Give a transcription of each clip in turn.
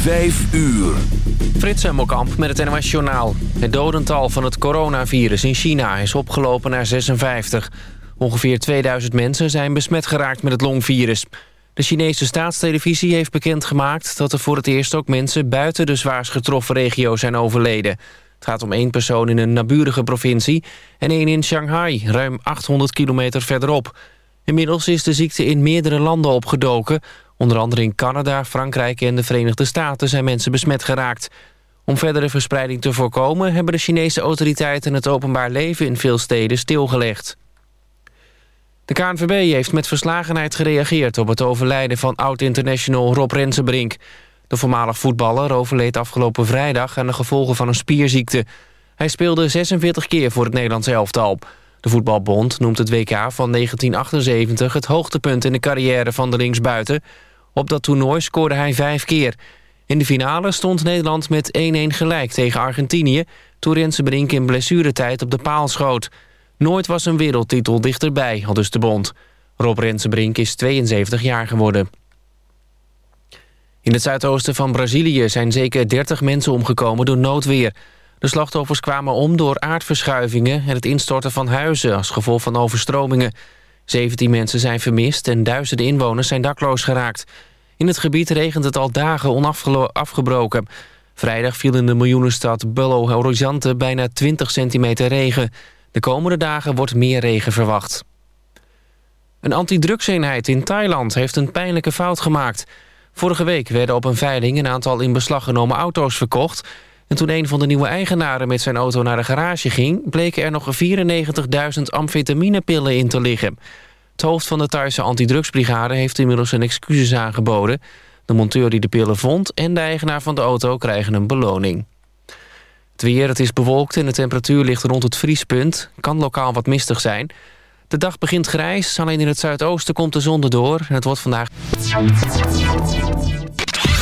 Vijf uur. Frits Hemmelkamp met het NOS Journaal. Het dodental van het coronavirus in China is opgelopen naar 56. Ongeveer 2000 mensen zijn besmet geraakt met het longvirus. De Chinese staatstelevisie heeft bekendgemaakt... dat er voor het eerst ook mensen buiten de zwaarst getroffen regio zijn overleden. Het gaat om één persoon in een naburige provincie... en één in Shanghai, ruim 800 kilometer verderop. Inmiddels is de ziekte in meerdere landen opgedoken... Onder andere in Canada, Frankrijk en de Verenigde Staten zijn mensen besmet geraakt. Om verdere verspreiding te voorkomen... hebben de Chinese autoriteiten het openbaar leven in veel steden stilgelegd. De KNVB heeft met verslagenheid gereageerd op het overlijden van oud-international Rob Rensenbrink. De voormalig voetballer overleed afgelopen vrijdag aan de gevolgen van een spierziekte. Hij speelde 46 keer voor het Nederlands elftal. De voetbalbond noemt het WK van 1978 het hoogtepunt in de carrière van de linksbuiten. Op dat toernooi scoorde hij vijf keer. In de finale stond Nederland met 1-1 gelijk tegen Argentinië... toen Rensenbrink in blessuretijd op de paal schoot. Nooit was een wereldtitel dichterbij, al dus de bond. Rob Rensenbrink is 72 jaar geworden. In het zuidoosten van Brazilië zijn zeker 30 mensen omgekomen door noodweer. De slachtoffers kwamen om door aardverschuivingen... en het instorten van huizen als gevolg van overstromingen... 17 mensen zijn vermist en duizenden inwoners zijn dakloos geraakt. In het gebied regent het al dagen onafgebroken. Vrijdag viel in de miljoenenstad Belo Horizonte bijna 20 centimeter regen. De komende dagen wordt meer regen verwacht. Een antidrugseenheid in Thailand heeft een pijnlijke fout gemaakt. Vorige week werden op een veiling een aantal in beslag genomen auto's verkocht... En toen een van de nieuwe eigenaren met zijn auto naar de garage ging... bleken er nog 94.000 amfetaminepillen in te liggen. Het hoofd van de Thaise antidrugsbrigade heeft inmiddels een excuses aangeboden. De monteur die de pillen vond en de eigenaar van de auto krijgen een beloning. Het weer, het is bewolkt en de temperatuur ligt rond het vriespunt. Kan lokaal wat mistig zijn. De dag begint grijs, alleen in het zuidoosten komt de zon erdoor. En het wordt vandaag...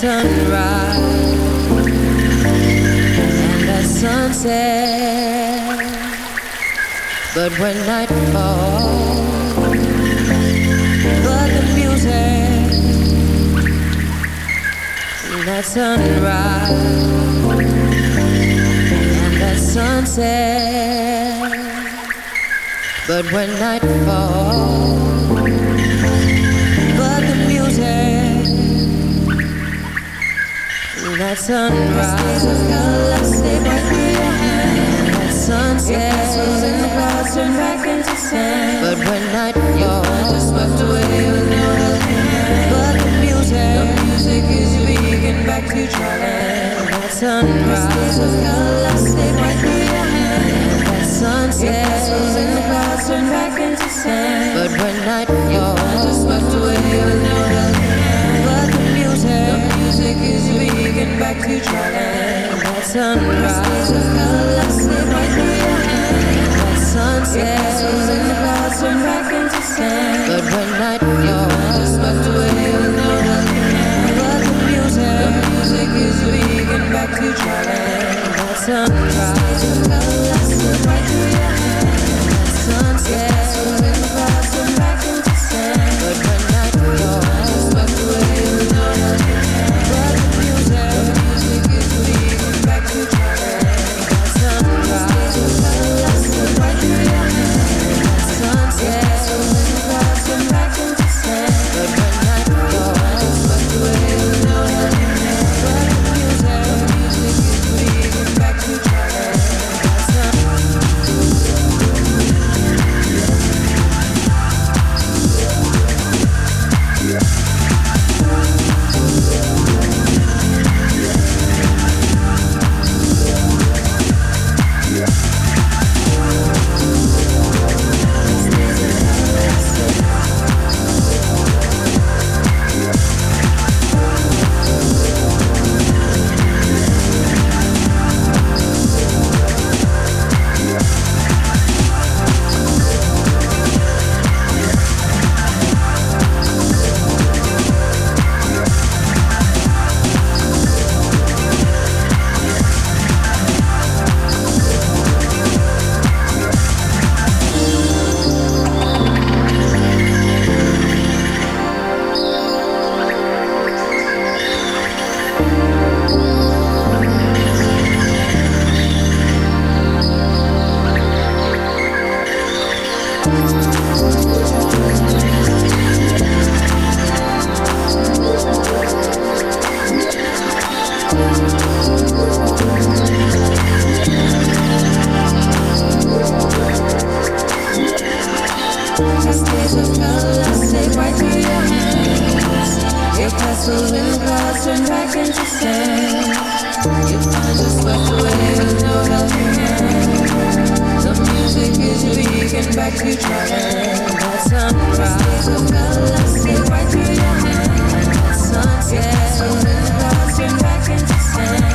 Sunrise and that sunset. But when night falls, but the music that sunrise and that sunset. But when night falls, sunrise. At sunset. But when night falls, swept away with no But the music, the music is beacon back to travel. At sunrise. At sunset. But when night falls, swept away with no But the music, the music is beacon looking back to try that sunrise. That sunset. But when night falls, just swept away without nothing. But the music, the music is leading back to try that sunrise.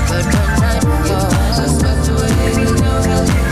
But when night falls, are swept away with no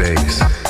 Base.